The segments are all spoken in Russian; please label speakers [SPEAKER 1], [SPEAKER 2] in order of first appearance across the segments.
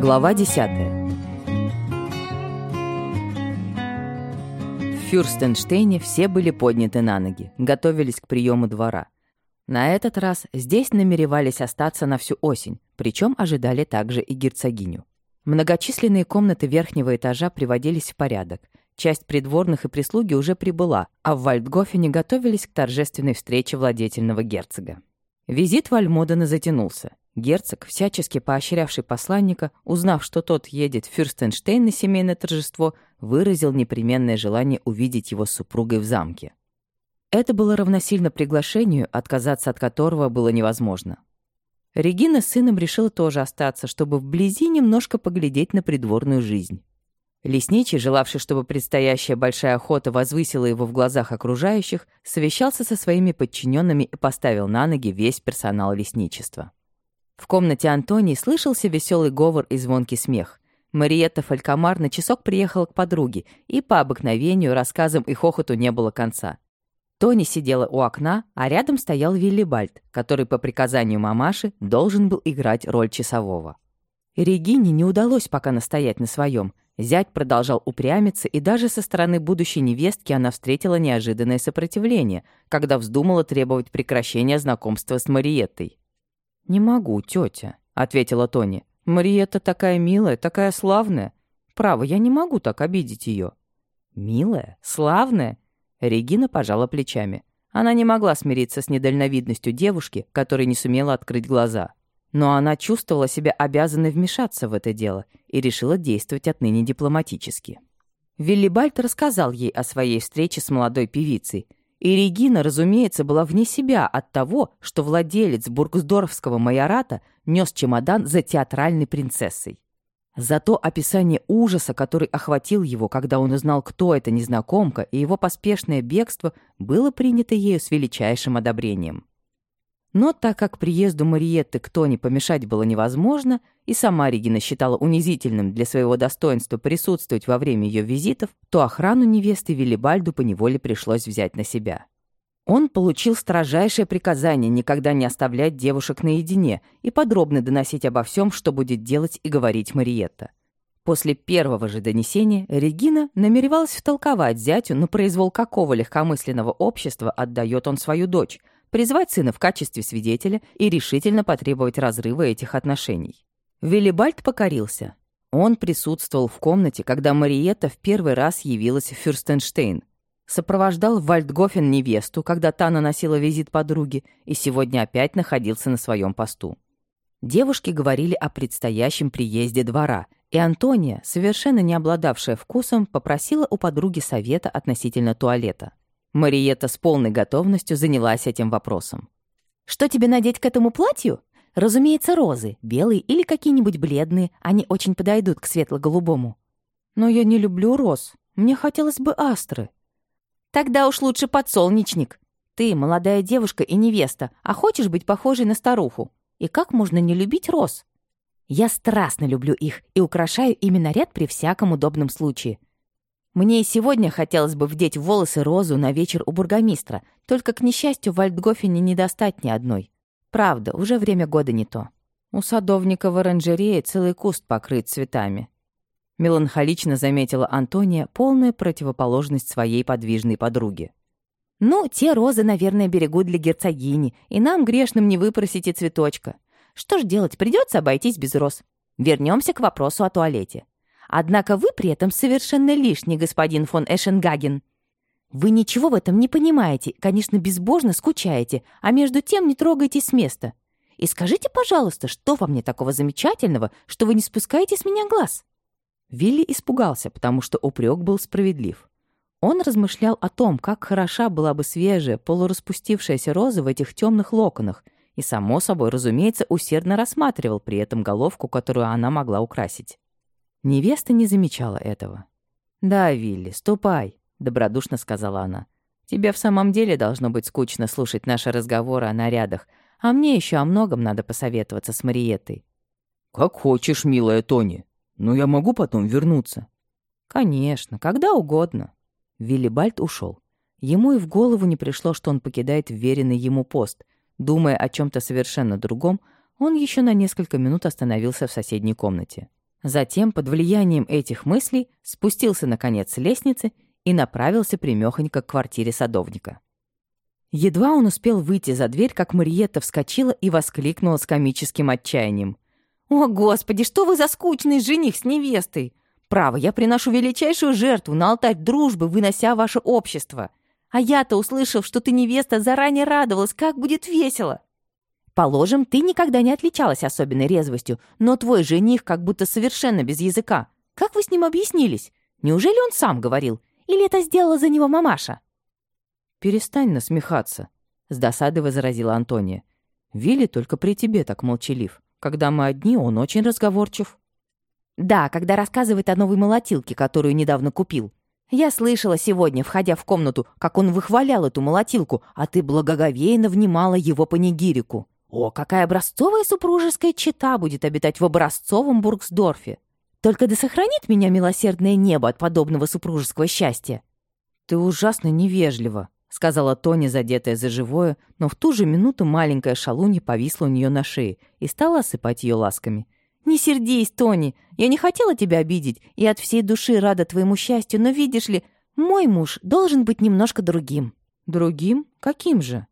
[SPEAKER 1] Глава 10 В Фюрстенштейне все были подняты на ноги, готовились к приему двора. На этот раз здесь намеревались остаться на всю осень, причем ожидали также и герцогиню. Многочисленные комнаты верхнего этажа приводились в порядок. Часть придворных и прислуги уже прибыла, а в Вальдгофене готовились к торжественной встрече владетельного герцога. Визит Вальмодена затянулся. Герцог, всячески поощрявший посланника, узнав, что тот едет в Фюрстенштейн на семейное торжество, выразил непременное желание увидеть его с супругой в замке. Это было равносильно приглашению, отказаться от которого было невозможно. Регина с сыном решила тоже остаться, чтобы вблизи немножко поглядеть на придворную жизнь. Лесничий, желавший, чтобы предстоящая большая охота возвысила его в глазах окружающих, совещался со своими подчиненными и поставил на ноги весь персонал лесничества. В комнате Антонии слышался веселый говор и звонкий смех. Мариетта Фалькомар на часок приехала к подруге, и по обыкновению рассказам и хохоту не было конца. Тони сидела у окна, а рядом стоял Виллибальд, который по приказанию мамаши должен был играть роль часового. Регине не удалось пока настоять на своем. Зять продолжал упрямиться, и даже со стороны будущей невестки она встретила неожиданное сопротивление, когда вздумала требовать прекращения знакомства с Мариеттой. «Не могу, тетя», — ответила Тони. «Мариетта такая милая, такая славная. Право, я не могу так обидеть ее». «Милая? Славная?» Регина пожала плечами. Она не могла смириться с недальновидностью девушки, которая не сумела открыть глаза. Но она чувствовала себя обязанной вмешаться в это дело и решила действовать отныне дипломатически. Виллибальд рассказал ей о своей встрече с молодой певицей — и Регина, разумеется, была вне себя от того, что владелец бургсдорфского майората нес чемодан за театральной принцессой. Зато описание ужаса, который охватил его, когда он узнал, кто эта незнакомка, и его поспешное бегство, было принято ею с величайшим одобрением. Но так как приезду Мариетты к Тони помешать было невозможно, и сама Регина считала унизительным для своего достоинства присутствовать во время ее визитов, то охрану невесты Виллибальду поневоле пришлось взять на себя. Он получил строжайшее приказание никогда не оставлять девушек наедине и подробно доносить обо всем, что будет делать и говорить Мариетта. После первого же донесения Регина намеревалась втолковать зятю, на произвол какого легкомысленного общества отдает он свою дочь, призвать сына в качестве свидетеля и решительно потребовать разрыва этих отношений. Виллибальд покорился. Он присутствовал в комнате, когда Мариетта в первый раз явилась в Фюрстенштейн, сопровождал Вальдгофен невесту, когда та наносила визит подруге, и сегодня опять находился на своем посту. Девушки говорили о предстоящем приезде двора, и Антония, совершенно не обладавшая вкусом, попросила у подруги совета относительно туалета. Мариетта с полной готовностью занялась этим вопросом. «Что тебе надеть к этому платью? Разумеется, розы, белые или какие-нибудь бледные, они очень подойдут к светло-голубому». «Но я не люблю роз, мне хотелось бы астры». «Тогда уж лучше подсолнечник. Ты молодая девушка и невеста, а хочешь быть похожей на старуху. И как можно не любить роз?» «Я страстно люблю их и украшаю ими наряд при всяком удобном случае. Мне и сегодня хотелось бы вдеть волосы розу на вечер у бургомистра, только, к несчастью, в Вальдгофене не достать ни одной. Правда, уже время года не то. У садовника в оранжерее целый куст покрыт цветами. Меланхолично заметила Антония полная противоположность своей подвижной подруге. «Ну, те розы, наверное, берегут для герцогини, и нам, грешным, не выпросите цветочка. Что ж делать, придется обойтись без роз. Вернемся к вопросу о туалете. Однако вы при этом совершенно лишний, господин фон Эшенгаген. Вы ничего в этом не понимаете, конечно, безбожно скучаете, а между тем не трогайтесь с места. И скажите, пожалуйста, что во мне такого замечательного, что вы не спускаете с меня глаз?» Вилли испугался, потому что упрек был справедлив. Он размышлял о том, как хороша была бы свежая, полураспустившаяся роза в этих темных локонах, и, само собой, разумеется, усердно рассматривал при этом головку, которую она могла украсить. Невеста не замечала этого. «Да, Вилли, ступай», — добродушно сказала она. «Тебе в самом деле должно быть скучно слушать наши разговоры о нарядах, а мне еще о многом надо посоветоваться с Мариеттой».
[SPEAKER 2] «Как хочешь, милая Тони. Но я могу потом вернуться».
[SPEAKER 1] «Конечно, когда угодно». Виллибальд ушел. Ему и в голову не пришло, что он покидает веренный ему пост. Думая о чем то совершенно другом, он еще на несколько минут остановился в соседней комнате. Затем, под влиянием этих мыслей, спустился, наконец, с лестницы и направился примёхонько к квартире садовника. Едва он успел выйти за дверь, как Мариетта вскочила и воскликнула с комическим отчаянием. «О, Господи, что вы за скучный жених с невестой! Право, я приношу величайшую жертву на алтарь дружбы, вынося ваше общество. А я-то, услышав, что ты невеста, заранее радовалась, как будет весело!» Положим, ты никогда не отличалась особенной резвостью, но твой жених как будто совершенно без языка. Как вы с ним объяснились? Неужели он сам говорил? Или это сделала за него мамаша?»
[SPEAKER 2] «Перестань насмехаться», — с досадой возразила Антония. «Вилли только при тебе так молчалив. Когда мы одни, он очень разговорчив».
[SPEAKER 1] «Да, когда рассказывает о новой молотилке, которую недавно купил. Я слышала сегодня, входя в комнату, как он выхвалял эту молотилку, а ты благоговейно внимала его панигирику. О, какая образцовая супружеская чета будет обитать в образцовом Бургсдорфе! Только да сохранит меня милосердное небо от подобного супружеского счастья!»
[SPEAKER 2] «Ты ужасно невежлива», — сказала Тони, задетая за живое, но в ту же минуту маленькая шалунья повисла у нее на шее и стала осыпать ее ласками.
[SPEAKER 1] «Не сердись, Тони, я не хотела тебя обидеть и от всей души рада твоему счастью, но видишь ли, мой муж должен быть немножко другим».
[SPEAKER 2] «Другим? Каким же?»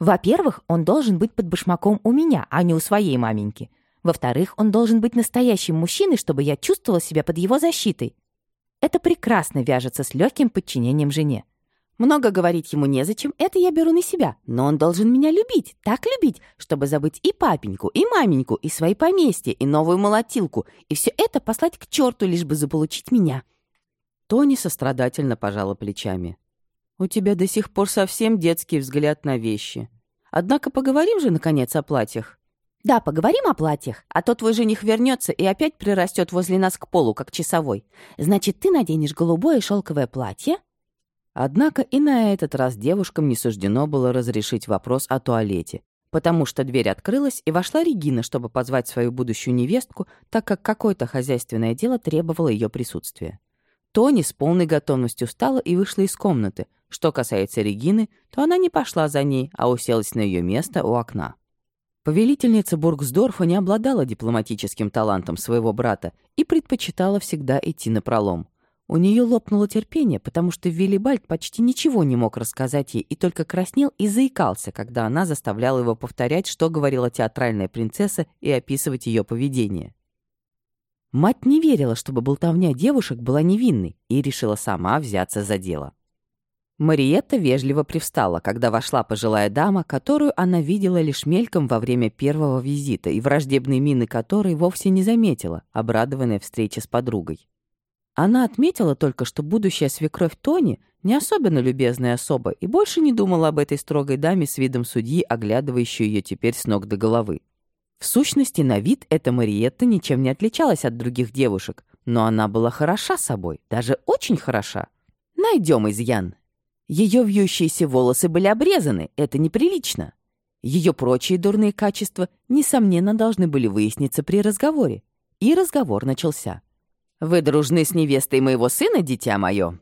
[SPEAKER 1] Во-первых, он должен быть под башмаком у меня, а не у своей маменьки. Во-вторых, он должен быть настоящим мужчиной, чтобы я чувствовала себя под его защитой. Это прекрасно вяжется с легким подчинением жене. Много говорить ему незачем, это я беру на себя. Но он должен меня любить, так любить, чтобы забыть и папеньку, и маменьку, и свои поместья, и новую молотилку, и все это послать к черту, лишь бы заполучить меня.
[SPEAKER 2] Тони сострадательно пожала плечами. У тебя до сих пор совсем детский взгляд на вещи. Однако поговорим же, наконец, о платьях.
[SPEAKER 1] Да, поговорим о платьях, а то твой жених вернется и опять прирастет возле нас к полу, как часовой. Значит, ты наденешь голубое шелковое платье?
[SPEAKER 2] Однако и на этот раз девушкам не суждено было разрешить вопрос о туалете, потому что дверь открылась, и вошла Регина, чтобы позвать свою будущую невестку, так как какое-то хозяйственное дело требовало ее присутствия. Тони с полной готовностью встала и вышла из комнаты. Что касается Регины, то она не пошла за ней, а уселась на ее место у окна. Повелительница Бургсдорфа не обладала дипломатическим талантом своего брата и предпочитала всегда идти на пролом. У нее лопнуло терпение, потому что Виллибальд почти ничего не мог рассказать ей и только краснел и заикался, когда она заставляла его повторять, что говорила театральная принцесса, и описывать ее поведение. Мать не верила, чтобы болтовня девушек была невинной, и решила сама взяться за дело. Мариетта вежливо привстала, когда вошла пожилая дама, которую она видела лишь мельком во время первого визита и враждебной мины которой вовсе не заметила, обрадованная встрече с подругой. Она отметила только, что будущая свекровь Тони не особенно любезная особа и больше не думала об этой строгой даме с видом судьи, оглядывающей ее теперь с ног до головы. В сущности, на вид эта Мариетта ничем не отличалась от других девушек, но она была хороша собой, даже очень хороша. Найдем изъян. Ее вьющиеся волосы были обрезаны, это неприлично. Ее прочие дурные качества, несомненно, должны были выясниться при разговоре. И разговор начался. «Вы дружны с невестой моего сына, дитя мое?»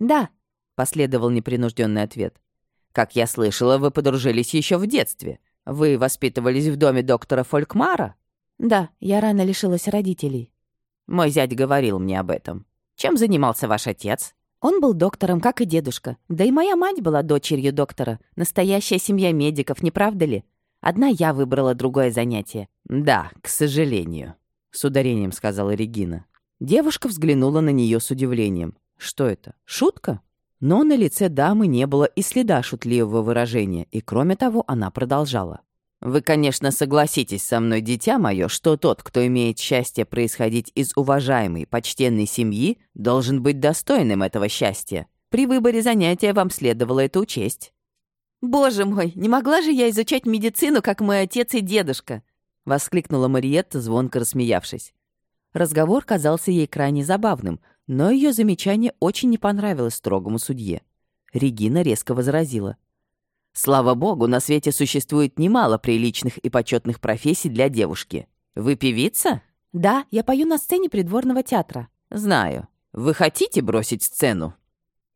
[SPEAKER 1] «Да», —
[SPEAKER 2] последовал непринужденный ответ. «Как я слышала, вы подружились еще в детстве. Вы воспитывались в доме доктора Фолькмара?
[SPEAKER 1] Да, я рано лишилась родителей.
[SPEAKER 2] Мой зять говорил мне об этом. Чем занимался ваш отец?
[SPEAKER 1] Он был доктором, как и дедушка. Да и моя мать была дочерью доктора. Настоящая семья медиков, не правда ли? Одна я выбрала другое занятие.
[SPEAKER 2] Да, к сожалению, с ударением сказала Регина. Девушка взглянула на нее с удивлением. Что это? Шутка? Но на лице дамы не было и следа шутливого выражения, и кроме того она продолжала. «Вы, конечно, согласитесь со мной, дитя мое, что тот, кто имеет счастье происходить из уважаемой, почтенной семьи, должен быть достойным этого счастья. При выборе занятия вам следовало это учесть».
[SPEAKER 1] «Боже мой, не могла же я изучать медицину, как мой отец и дедушка!» — воскликнула Мариетта, звонко рассмеявшись. Разговор казался ей крайне забавным, но ее замечание очень не понравилось строгому судье. Регина резко возразила.
[SPEAKER 2] «Слава богу, на свете существует немало приличных и почетных профессий для девушки. Вы певица?»
[SPEAKER 1] «Да, я пою на сцене придворного театра».
[SPEAKER 2] «Знаю. Вы хотите бросить сцену?»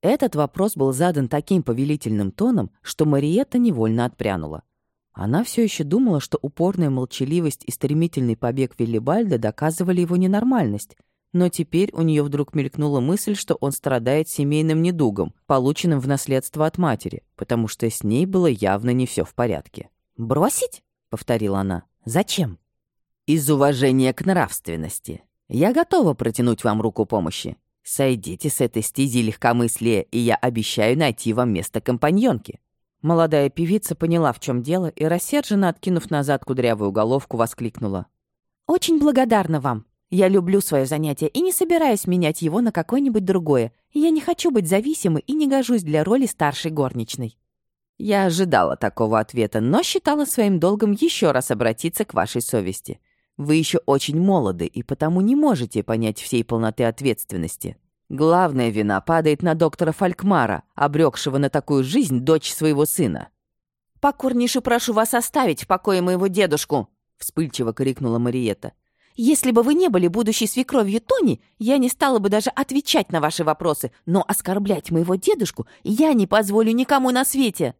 [SPEAKER 2] Этот вопрос был задан таким повелительным тоном, что Мариетта невольно отпрянула. Она все еще думала, что упорная молчаливость и стремительный побег Виллибальда доказывали его ненормальность. Но теперь у нее вдруг мелькнула мысль, что он страдает семейным недугом, полученным в наследство от матери, потому что с ней было явно не все в порядке.
[SPEAKER 1] «Бросить?» — повторила она. «Зачем?»
[SPEAKER 2] «Из уважения к нравственности. Я готова протянуть вам руку помощи. Сойдите с этой стези легкомыслия, и я обещаю найти вам место компаньонки».
[SPEAKER 1] Молодая певица поняла, в чем дело, и, рассерженно откинув назад кудрявую головку, воскликнула. «Очень благодарна вам. Я люблю свое занятие и не собираюсь менять его на какое-нибудь другое. Я не хочу быть зависимой и не гожусь для роли старшей горничной».
[SPEAKER 2] Я ожидала такого ответа, но считала своим долгом еще раз обратиться к вашей совести. Вы еще очень молоды и потому не можете понять всей полноты ответственности. Главная вина падает на доктора Фалькмара, обрекшего на такую жизнь дочь своего сына.
[SPEAKER 1] «Покорнейше прошу вас оставить в покое моего дедушку!» — вспыльчиво крикнула Мариетта. «Если бы вы не были будущей свекровью Тони, я не стала бы даже отвечать на ваши вопросы, но оскорблять моего дедушку я не позволю никому на свете!»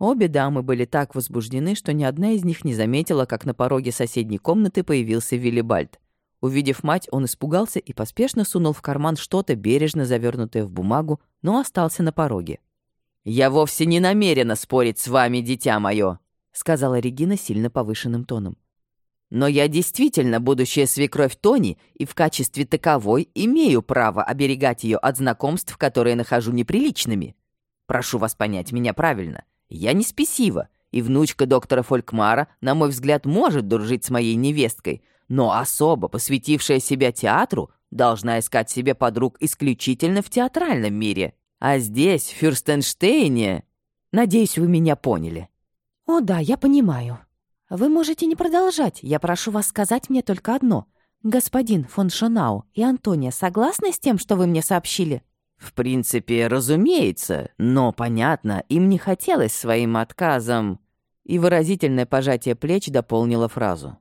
[SPEAKER 2] Обе дамы были так возбуждены, что ни одна из них не заметила, как на пороге соседней комнаты появился Виллибальд. Увидев мать, он испугался и поспешно сунул в карман что-то, бережно завернутое в бумагу, но остался на пороге. «Я вовсе не намерена спорить с вами, дитя мое», — сказала Регина сильно повышенным тоном. «Но я действительно будущая свекровь Тони и в качестве таковой имею право оберегать ее от знакомств, которые нахожу неприличными. Прошу вас понять меня правильно. Я не спесива, и внучка доктора Фолькмара, на мой взгляд, может дружить с моей невесткой, но особо посвятившая себя театру должна искать себе подруг исключительно в театральном мире. А здесь, в Фюрстенштейне... Надеюсь, вы меня поняли.
[SPEAKER 1] О да, я понимаю. Вы можете не продолжать. Я прошу вас сказать мне только одно. Господин фон Шонау и Антония согласны с тем, что вы мне сообщили?
[SPEAKER 2] В принципе, разумеется, но, понятно, им не хотелось своим отказом. И выразительное пожатие плеч дополнило фразу.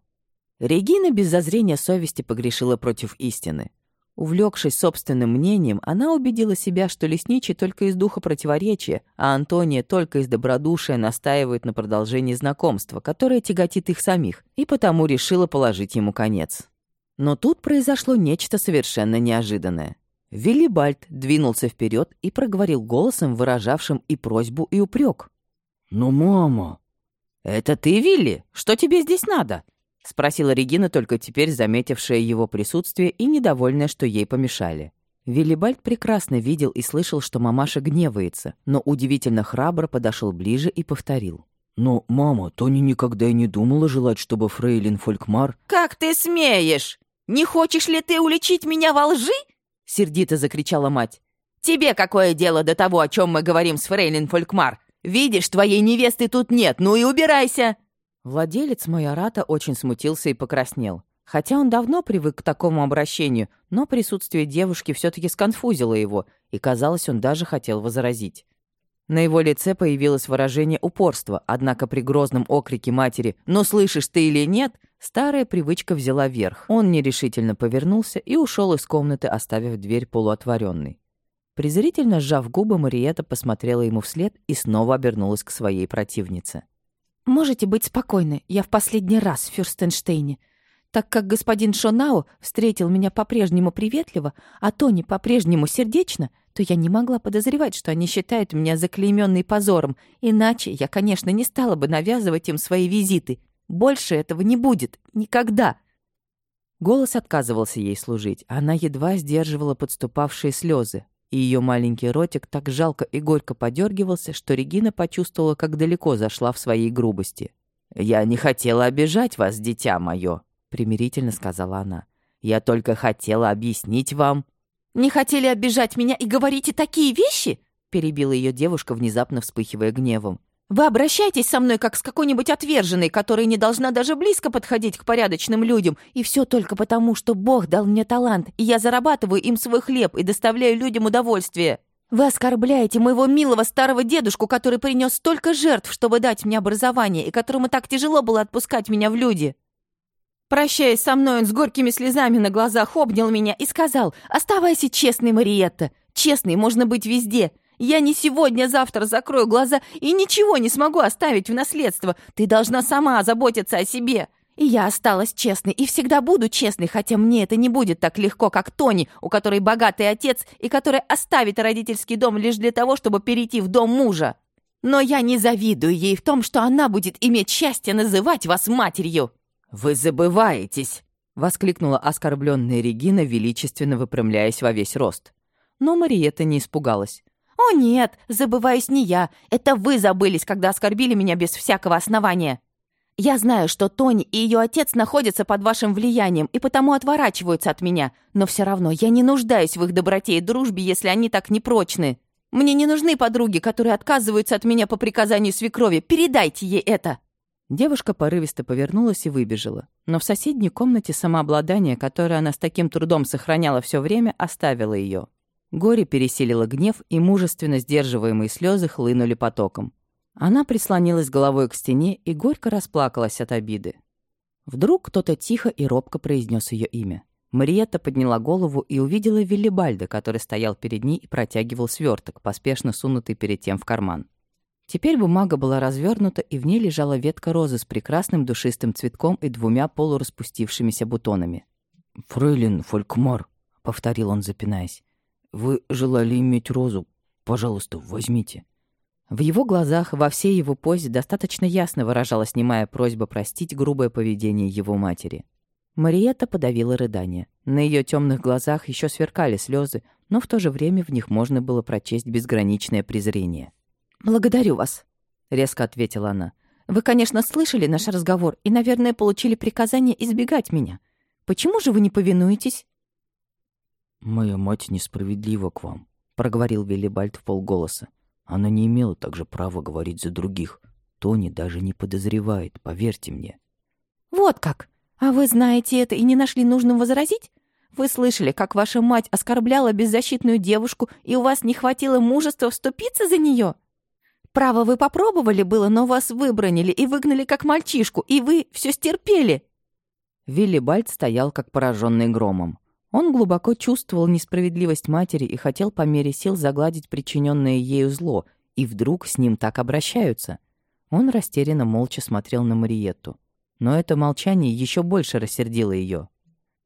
[SPEAKER 2] Регина без зазрения совести погрешила против истины. Увлекшись собственным мнением, она убедила себя, что лесничий только из духа противоречия, а Антония только из добродушия настаивает на продолжении знакомства, которое тяготит их самих, и потому решила положить ему конец. Но тут произошло нечто совершенно неожиданное. Виллибальд двинулся вперед и проговорил голосом, выражавшим и просьбу, и упрек.
[SPEAKER 3] «Ну, мама!»
[SPEAKER 2] «Это ты, Вилли? Что тебе здесь надо?» — спросила Регина, только теперь заметившая его присутствие и недовольная, что ей помешали. Виллибальд прекрасно видел и слышал, что мамаша гневается, но удивительно храбро подошел ближе и повторил.
[SPEAKER 3] «Но, мама, Тони никогда и не думала желать, чтобы фрейлин Фолькмар...»
[SPEAKER 1] «Как ты смеешь? Не хочешь ли ты уличить меня во лжи?» — сердито закричала мать. «Тебе какое дело до того, о чем мы говорим с Фрейлин Фолькмар? Видишь, твоей невесты тут нет, ну и убирайся!»
[SPEAKER 2] Владелец майората очень смутился и покраснел. Хотя он давно привык к такому обращению, но присутствие девушки все таки сконфузило его, и, казалось, он даже хотел возразить. На его лице появилось выражение упорства, однако при грозном окрике матери «Ну, слышишь ты или нет?» старая привычка взяла верх. Он нерешительно повернулся и ушел из комнаты, оставив дверь полуотворенной. Презрительно сжав губы, Мариетта посмотрела ему вслед и снова обернулась к своей противнице.
[SPEAKER 1] «Можете быть спокойны, я в последний раз в Фюрстенштейне. Так как господин Шонау встретил меня по-прежнему приветливо, а Тони по-прежнему сердечно, то я не могла подозревать, что они считают меня заклейменной позором, иначе я, конечно, не стала бы навязывать им свои визиты. Больше этого не будет. Никогда.
[SPEAKER 2] Голос отказывался ей служить. Она едва сдерживала подступавшие слезы, и ее маленький ротик так жалко и горько подергивался, что Регина почувствовала, как далеко зашла в своей грубости. «Я не хотела обижать вас, дитя мое», — примирительно сказала она. «Я только хотела объяснить вам...»
[SPEAKER 1] «Не хотели обижать меня и говорите такие вещи?» — перебила ее девушка, внезапно вспыхивая гневом. «Вы обращаетесь со мной, как с какой-нибудь отверженной, которая не должна даже близко подходить к порядочным людям, и все только потому, что Бог дал мне талант, и я зарабатываю им свой хлеб и доставляю людям удовольствие. Вы оскорбляете моего милого старого дедушку, который принес столько жертв, чтобы дать мне образование, и которому так тяжело было отпускать меня в люди». Прощаясь со мной, он с горькими слезами на глазах обнял меня и сказал, «Оставайся честной, Мариетта. Честной можно быть везде.
[SPEAKER 2] Я не сегодня-завтра закрою глаза и ничего не смогу оставить в наследство. Ты должна сама заботиться о себе. И я осталась честной и всегда буду честной, хотя мне это не будет так легко, как Тони, у которой богатый отец и которая оставит родительский дом лишь для того, чтобы перейти в дом мужа. Но я не завидую ей в том, что она будет иметь счастье называть вас матерью.
[SPEAKER 1] Вы забываетесь, Воскликнула оскорбленная Регина, величественно выпрямляясь во весь рост. Но Мариетта не испугалась.
[SPEAKER 2] «О нет, забываюсь не я. Это вы забылись, когда оскорбили меня без всякого основания. Я знаю, что Тони и ее отец находятся под вашим влиянием и потому отворачиваются от меня, но все равно я не нуждаюсь в их доброте и дружбе, если они так непрочны. Мне не нужны подруги, которые отказываются от меня по приказанию свекрови. Передайте ей это!»
[SPEAKER 1] Девушка порывисто повернулась и выбежала. Но в соседней комнате самообладание, которое она с таким трудом сохраняла все время, оставило ее. Горе пересилило гнев, и мужественно сдерживаемые слезы хлынули потоком. Она прислонилась головой к стене и горько расплакалась от обиды. Вдруг кто-то тихо и робко произнес ее имя. Мариетта подняла голову и увидела Виллибальда, который стоял перед ней и протягивал сверток, поспешно сунутый перед тем в карман. Теперь бумага была развернута, и в ней лежала ветка розы с прекрасным душистым цветком и двумя полураспустившимися бутонами.
[SPEAKER 3] «Фрейлин Фолькмар», — повторил он, запинаясь, — «вы желали иметь розу. Пожалуйста, возьмите».
[SPEAKER 1] В его глазах, во всей его позе достаточно ясно выражалась немая просьба простить грубое поведение его матери. Мариетта подавила рыдание. На ее темных глазах еще сверкали слезы, но в то же время в них можно было прочесть безграничное презрение.
[SPEAKER 2] «Благодарю вас», — резко ответила она. «Вы, конечно, слышали наш разговор и, наверное, получили приказание избегать меня. Почему же вы не повинуетесь?»
[SPEAKER 3] «Моя мать несправедлива к вам», — проговорил Виллибальд в полголоса. «Она не имела также права говорить за других. Тони даже не подозревает, поверьте мне».
[SPEAKER 2] «Вот как! А вы знаете это и не нашли нужным возразить? Вы слышали, как ваша мать оскорбляла беззащитную девушку, и у вас не хватило мужества вступиться за нее?» Право, вы попробовали было, но вас выбронили и выгнали как мальчишку, и вы все стерпели!»
[SPEAKER 1] Виллибальд стоял как пораженный громом. Он глубоко чувствовал несправедливость матери и хотел по мере сил загладить причиненное ею зло, и вдруг с ним так обращаются. Он растерянно молча смотрел на Мариетту. Но это молчание еще больше рассердило ее.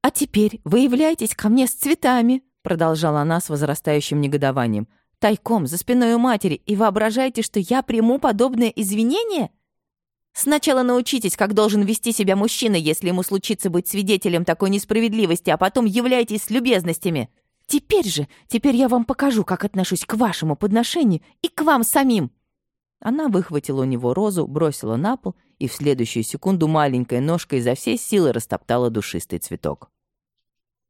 [SPEAKER 2] «А теперь вы являетесь ко мне с цветами», продолжала она с возрастающим негодованием тайком, за спиной у матери, и воображаете, что я приму подобное извинение? Сначала научитесь, как должен вести себя мужчина, если ему случится быть свидетелем такой несправедливости, а потом являйтесь с любезностями. Теперь же, теперь я вам покажу, как отношусь к вашему подношению и к вам самим».
[SPEAKER 1] Она выхватила у него розу, бросила на пол, и в следующую секунду маленькая ножка изо всей силы растоптала душистый цветок.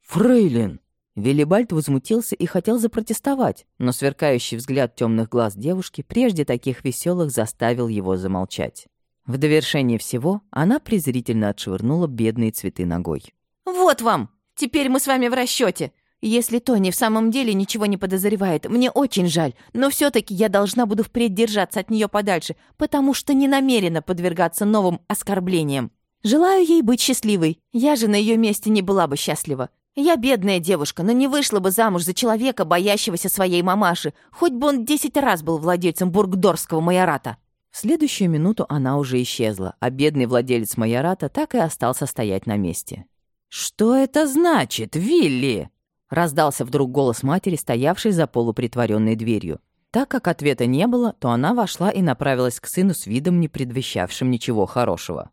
[SPEAKER 3] «Фрейлин!»
[SPEAKER 1] Виллибальд возмутился и хотел запротестовать, но сверкающий взгляд темных глаз девушки, прежде таких веселых, заставил его замолчать. В довершение всего она презрительно отшвырнула бедные цветы ногой.
[SPEAKER 2] «Вот вам! Теперь мы с вами в расчете. Если Тони в самом деле ничего не подозревает, мне очень жаль, но все таки я должна буду впредь держаться от нее подальше, потому что не намерена подвергаться новым оскорблениям. Желаю ей быть счастливой. Я же на ее месте не была бы счастлива. Я бедная девушка, но не вышла бы замуж за человека, боящегося своей мамаши, хоть бы он десять раз был владельцем бургдорского майората».
[SPEAKER 1] Следующую минуту она уже исчезла, а бедный владелец майората так и остался стоять на месте.
[SPEAKER 2] «Что это значит, Вилли?» — раздался вдруг голос матери, стоявшей за полупритворенной дверью.
[SPEAKER 1] Так как ответа не было, то она вошла и направилась к сыну с видом, не предвещавшим ничего хорошего.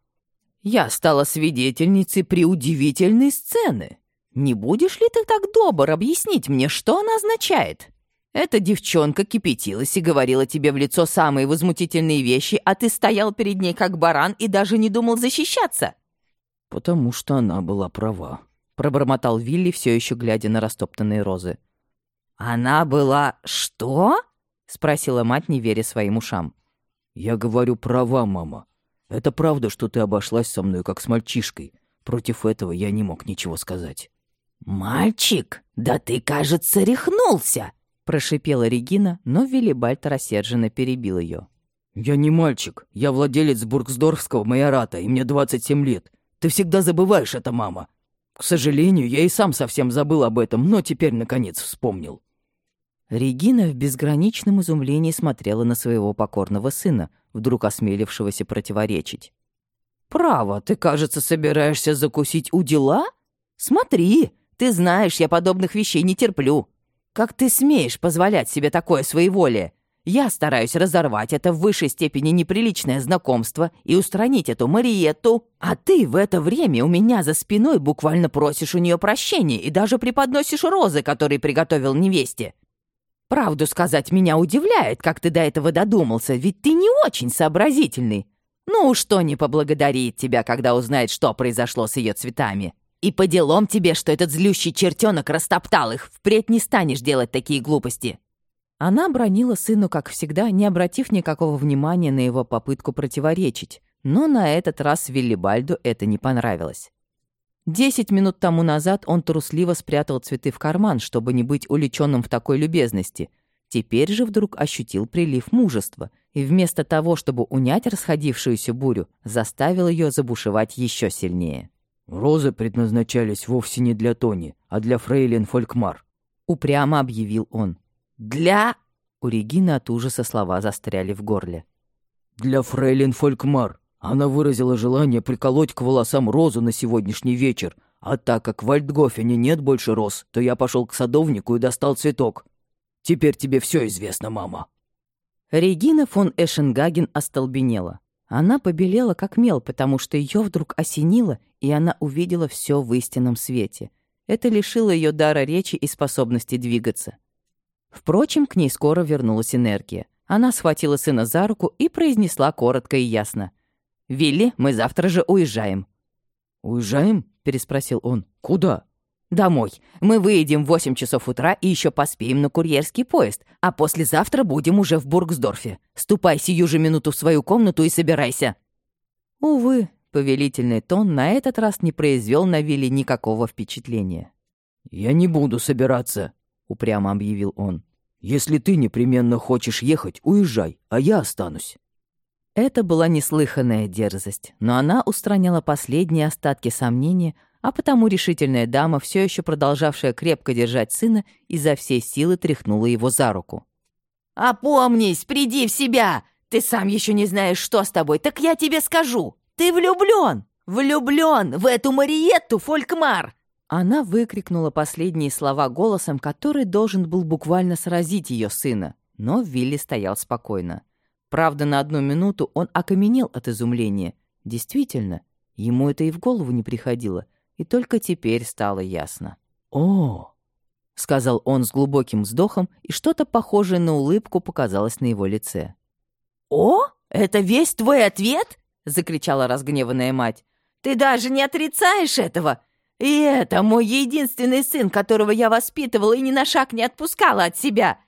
[SPEAKER 2] «Я стала свидетельницей преудивительной сцены», не будешь ли ты так добр объяснить мне, что она означает? Эта девчонка кипятилась и говорила тебе в лицо самые возмутительные вещи, а ты стоял перед ней как баран и даже не думал защищаться.
[SPEAKER 3] Потому что она была права,
[SPEAKER 1] пробормотал Вилли, все еще глядя на растоптанные розы.
[SPEAKER 2] Она была что? спросила мать, не веря своим ушам.
[SPEAKER 3] Я говорю права, мама. Это правда, что ты обошлась со мной как с мальчишкой. Против этого я не мог ничего сказать.
[SPEAKER 2] «Мальчик, да ты, кажется, рехнулся!» — прошипела Регина, но Виллибальд рассерженно перебил ее.
[SPEAKER 3] «Я не мальчик. Я владелец Бургсдорфского майората, и мне 27 лет. Ты всегда забываешь это, мама. К сожалению, я и сам совсем забыл об этом, но теперь, наконец, вспомнил».
[SPEAKER 2] Регина в безграничном изумлении смотрела на своего покорного сына, вдруг осмелившегося противоречить. «Право, ты, кажется, собираешься закусить у дела? Смотри, ты знаешь, я подобных вещей не терплю. Как ты смеешь позволять себе такое своеволие? Я стараюсь разорвать это в высшей степени неприличное знакомство и устранить эту Мариетту, а ты в это время у меня за спиной буквально просишь у нее прощения и даже преподносишь розы, которые приготовил невесте. Правду сказать, меня удивляет, как ты до этого додумался, ведь ты не очень сообразительный. Ну, что не поблагодарит тебя, когда узнает, что произошло с ее цветами. И по делам тебе, что этот злющий чертенок растоптал их, впредь не станешь делать такие глупости. Она бронила сыну, как всегда, не обратив никакого внимания на его попытку противоречить, но на этот раз Виллибальду это не понравилось. Десять минут тому назад он трусливо спрятал цветы в карман, чтобы не быть уличенным в такой любезности. Теперь же вдруг ощутил прилив мужества и вместо того, чтобы унять расходившуюся бурю, заставил ее забушевать еще сильнее.
[SPEAKER 3] «Розы предназначались вовсе не для Тони, а для фрейлин Фолькмар», —
[SPEAKER 2] упрямо объявил он. «Для...» У Регины от ужаса слова застряли в горле.
[SPEAKER 3] «Для фрейлин Фолькмар. Она выразила желание приколоть к волосам розу на сегодняшний вечер, а так как в Альтгофене нет больше роз, то я пошел к садовнику и достал цветок. Теперь тебе все известно, мама».
[SPEAKER 2] Регина фон Эшенгаген остолбенела. Она побелела как мел, потому что ее вдруг осенило, и она увидела все в истинном свете. Это лишило ее дара речи и способности двигаться. Впрочем, к ней скоро вернулась энергия. Она схватила сына за руку и произнесла коротко и ясно. «Вилли, мы завтра же уезжаем».
[SPEAKER 3] «Уезжаем?» — переспросил он. «Куда?»
[SPEAKER 2] «Домой. Мы выедем в 8 часов утра и еще поспеем на курьерский поезд, а послезавтра будем уже в Бургсдорфе. Ступай сию же минуту в свою комнату и собирайся». Увы, повелительный тон на этот раз не произвел на Вилли никакого впечатления.
[SPEAKER 3] «Я не буду собираться», упрямо объявил он. «Если ты непременно хочешь ехать, уезжай, а я останусь».
[SPEAKER 2] Это была неслыханная дерзость, но она устраняла последние остатки сомнения, а потому решительная дама, все еще продолжавшая крепко держать сына, изо всей силы тряхнула его за руку. «Опомнись, приди в себя! Ты сам еще не знаешь, что с тобой, так я тебе скажу! Ты влюблен! Влюблен в эту Мариетту Фолькмар! Она выкрикнула последние слова голосом, который должен был буквально сразить ее сына, но Вилли стоял спокойно. Правда, на одну минуту он окаменел от изумления. Действительно, ему это и в голову не приходило, и только теперь стало ясно.
[SPEAKER 3] «О!»
[SPEAKER 2] — сказал он с глубоким вздохом, и что-то похожее на улыбку показалось на его лице. «О, это весь твой ответ?» — закричала разгневанная мать. «Ты даже не отрицаешь этого! И это мой единственный сын, которого я воспитывала и ни на шаг не отпускала от себя.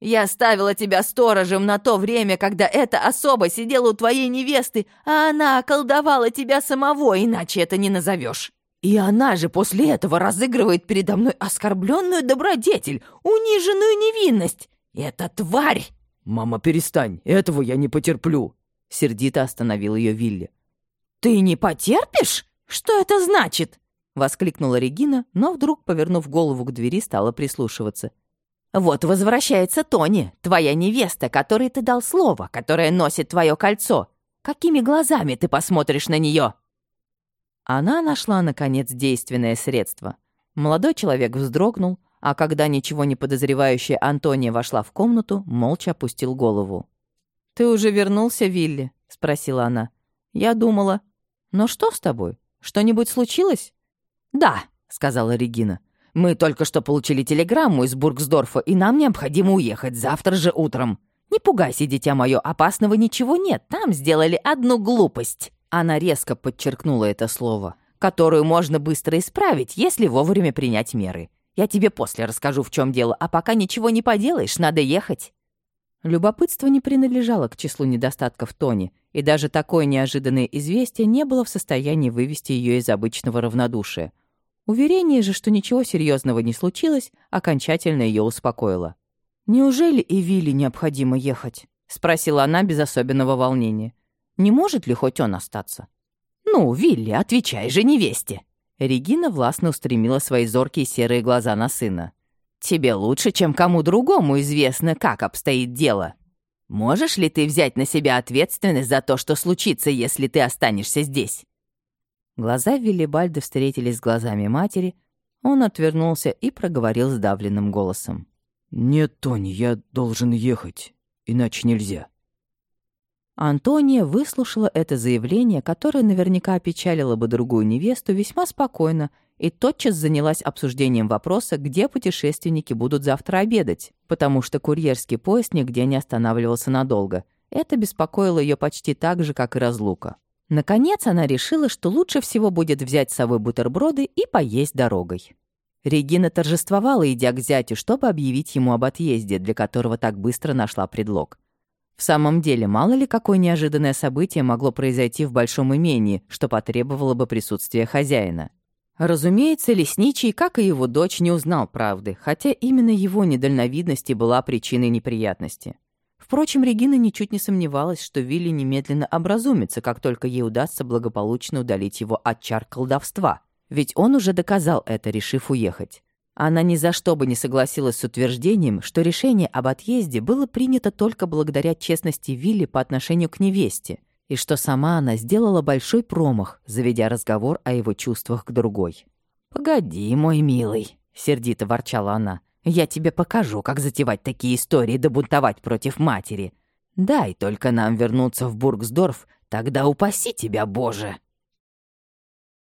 [SPEAKER 2] Я оставила тебя сторожем на то время, когда эта особа сидела у твоей невесты, а она околдовала тебя самого, иначе это не назовешь. И она же после этого разыгрывает передо мной оскорбленную добродетель, униженную невинность. Это тварь!»
[SPEAKER 3] «Мама, перестань, этого я не потерплю!»
[SPEAKER 2] Сердито остановил ее Вилли. «Ты не потерпишь? Что это значит?» — воскликнула Регина, но вдруг, повернув голову к двери, стала прислушиваться. «Вот возвращается Тони, твоя невеста, которой ты дал слово, которая носит твое кольцо. Какими глазами ты посмотришь на нее?» Она нашла, наконец, действенное средство. Молодой человек вздрогнул, а когда ничего не подозревающая Антония вошла в комнату, молча опустил голову. «Ты уже вернулся, Вилли?» — спросила она. «Я думала. Но что с тобой? Что-нибудь случилось?» «Да», — сказала Регина. «Мы только что получили телеграмму из Бургсдорфа, и нам необходимо уехать завтра же утром. Не пугайся, дитя мое, опасного ничего нет. Там сделали одну глупость». Она резко подчеркнула это слово, которую можно быстро исправить, если вовремя принять меры. Я тебе после расскажу, в чем дело, а пока ничего не поделаешь, надо ехать». Любопытство не принадлежало к числу недостатков Тони, и даже такое неожиданное известие не было в состоянии вывести ее из обычного равнодушия. Уверение же, что ничего серьезного не случилось, окончательно ее успокоило. «Неужели и Вилли необходимо ехать?» — спросила она без особенного волнения. «Не может ли хоть он остаться?» «Ну, Вилли, отвечай же невесте!» Регина властно устремила свои зоркие серые глаза на сына.
[SPEAKER 1] Тебе лучше, чем кому другому известно, как обстоит дело. Можешь ли ты взять на себя ответственность за то, что случится, если ты останешься здесь?»
[SPEAKER 2] Глаза Виллибальда встретились с глазами матери, он отвернулся и проговорил сдавленным голосом.
[SPEAKER 3] «Нет, Тони, я должен ехать, иначе нельзя».
[SPEAKER 2] Антония выслушала это заявление, которое наверняка опечалило бы другую невесту, весьма спокойно, и тотчас занялась обсуждением вопроса, где путешественники будут завтра обедать, потому что курьерский поезд нигде не останавливался надолго. Это беспокоило ее почти так же, как и разлука. Наконец она решила, что лучше всего будет взять с собой бутерброды и поесть дорогой. Регина торжествовала, идя к зятю, чтобы объявить ему об отъезде, для которого так быстро нашла предлог. В самом деле, мало ли какое неожиданное событие могло произойти в большом имении, что потребовало бы присутствия хозяина. Разумеется, лесничий, как и его дочь, не узнал правды, хотя именно его недальновидность и была причиной неприятности. Впрочем, Регина ничуть не сомневалась, что Вилли немедленно образумится, как только ей удастся благополучно удалить его от чар колдовства, ведь он уже доказал это, решив уехать. Она ни за что бы не согласилась с утверждением, что решение об отъезде было принято только благодаря честности Вилли по отношению к невесте, и что сама она сделала большой промах, заведя разговор о его чувствах к другой. «Погоди, мой милый», — сердито ворчала она, — «я тебе покажу, как затевать такие истории да бунтовать против матери. Дай только нам вернуться в Бургсдорф, тогда упаси тебя, Боже!»